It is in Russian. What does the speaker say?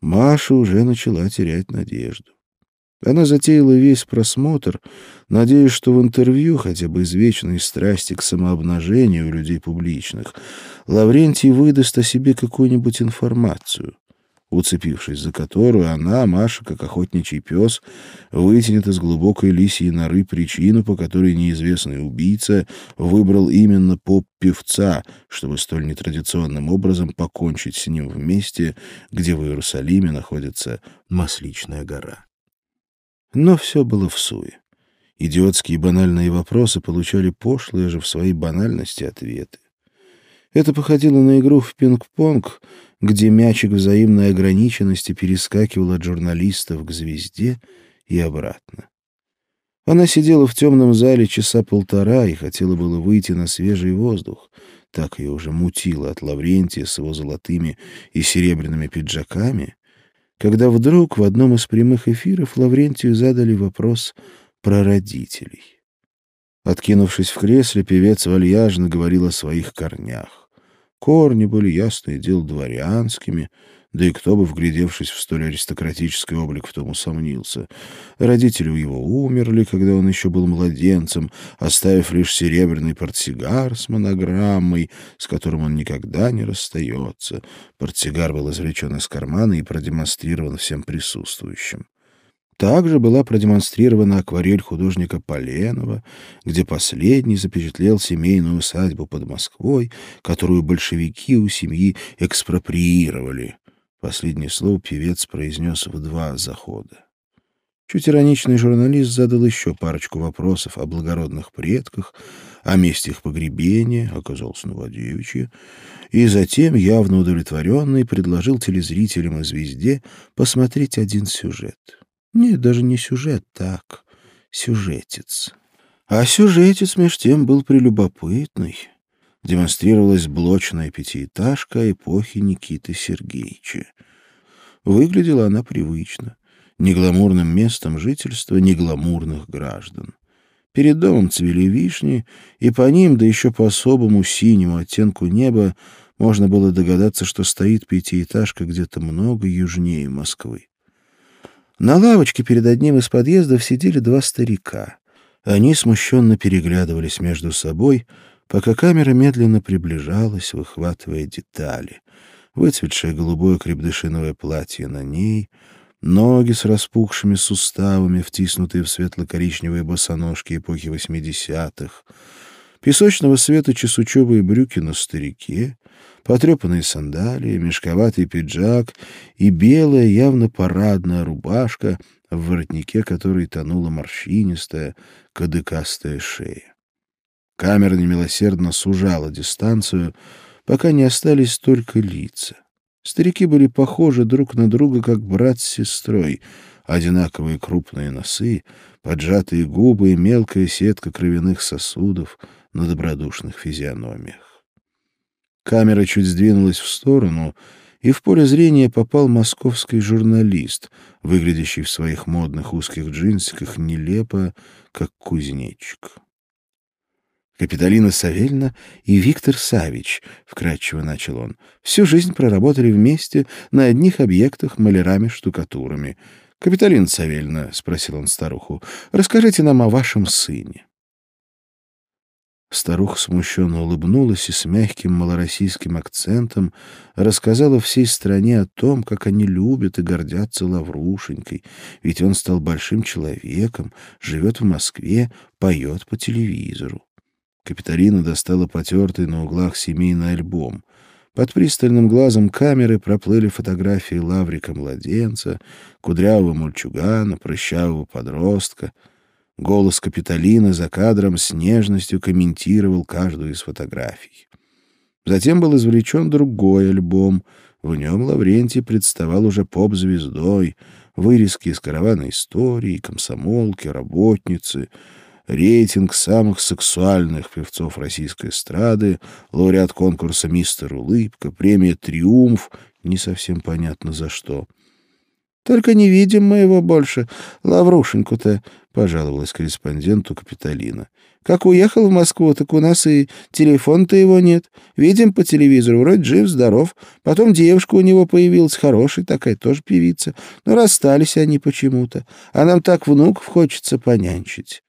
Маша уже начала терять надежду. Она затеяла весь просмотр, надеясь, что в интервью, хотя бы из вечной страсти к самообнажению людей публичных, Лаврентий выдаст о себе какую-нибудь информацию уцепившись за которую она, Маша, как охотничий пес, вытянет из глубокой лисьей норы причину, по которой неизвестный убийца выбрал именно поп-певца, чтобы столь нетрадиционным образом покончить с ним в месте, где в Иерусалиме находится Масличная гора. Но все было в суе. Идиотские банальные вопросы получали пошлые же в своей банальности ответы. Это походило на игру в пинг-понг, где мячик взаимной ограниченности перескакивал от журналистов к звезде и обратно. Она сидела в темном зале часа полтора и хотела было выйти на свежий воздух. Так ее уже мутило от Лаврентия с его золотыми и серебряными пиджаками, когда вдруг в одном из прямых эфиров Лаврентию задали вопрос про родителей. Откинувшись в кресле, певец вальяжно говорил о своих корнях. Корни были, ясное дело, дворянскими, да и кто бы, вглядевшись в столь аристократический облик, в том усомнился. Родители его умерли, когда он еще был младенцем, оставив лишь серебряный портсигар с монограммой, с которым он никогда не расстается. Портсигар был извлечен из кармана и продемонстрирован всем присутствующим. Также была продемонстрирована акварель художника Поленова, где последний запечатлел семейную усадьбу под Москвой, которую большевики у семьи экспроприировали. Последнее слово певец произнес в два захода. Чуть ироничный журналист задал еще парочку вопросов о благородных предках, о месте их погребения, оказался Новодевичье, и затем, явно удовлетворенный, предложил телезрителям и звезде посмотреть один сюжет. Нет, даже не сюжет, так, сюжетец. А сюжетец меж тем был прелюбопытный. Демонстрировалась блочная пятиэтажка эпохи Никиты Сергеевича. Выглядела она привычно. Ни гламурным местом жительства, ни гламурных граждан. Перед домом цвели вишни, и по ним, да еще по особому синему оттенку неба, можно было догадаться, что стоит пятиэтажка где-то много южнее Москвы. На лавочке перед одним из подъездов сидели два старика. Они смущенно переглядывались между собой, пока камера медленно приближалась, выхватывая детали. Выцветшее голубое крепдышиновое платье на ней, ноги с распухшими суставами, втиснутые в светло-коричневые босоножки эпохи восьмидесятых, песочного света чесучевые брюки на старике, потрепанные сандалии, мешковатый пиджак и белая, явно парадная рубашка, в воротнике которой тонула морщинистая, кадыкастая шея. Камера немилосердно сужала дистанцию, пока не остались только лица. Старики были похожи друг на друга, как брат с сестрой. Одинаковые крупные носы, поджатые губы и мелкая сетка кровяных сосудов на добродушных физиономиях. Камера чуть сдвинулась в сторону, и в поле зрения попал московский журналист, выглядящий в своих модных узких джинсиках нелепо, как кузнечик. Капиталина Савельна и Виктор Савич, — вкратчиво начал он, — всю жизнь проработали вместе на одних объектах малярами-штукатурами. — Капиталина Савельна, — спросил он старуху, — расскажите нам о вашем сыне. Старуха смущенно улыбнулась и с мягким малороссийским акцентом рассказала всей стране о том, как они любят и гордятся Лаврушенькой, ведь он стал большим человеком, живет в Москве, поет по телевизору. Капиталина достала потертый на углах семейный альбом. Под пристальным глазом камеры проплыли фотографии Лаврика-младенца, кудрявого мальчугана, прыщавого подростка — Голос Капитолины за кадром с нежностью комментировал каждую из фотографий. Затем был извлечен другой альбом. В нем Лаврентий представал уже поп-звездой, вырезки из каравана истории, комсомолки, работницы, рейтинг самых сексуальных певцов российской эстрады, лауреат конкурса «Мистер Улыбка», премия «Триумф», не совсем понятно за что — только не видим мы его больше, Лаврушеньку-то, — пожаловалась корреспонденту Капитолина. Как уехал в Москву, так у нас и телефон-то его нет. Видим по телевизору, вроде жив-здоров. Потом девушка у него появилась, хорошая такая, тоже певица. Но расстались они почему-то. А нам так внуков хочется понянчить.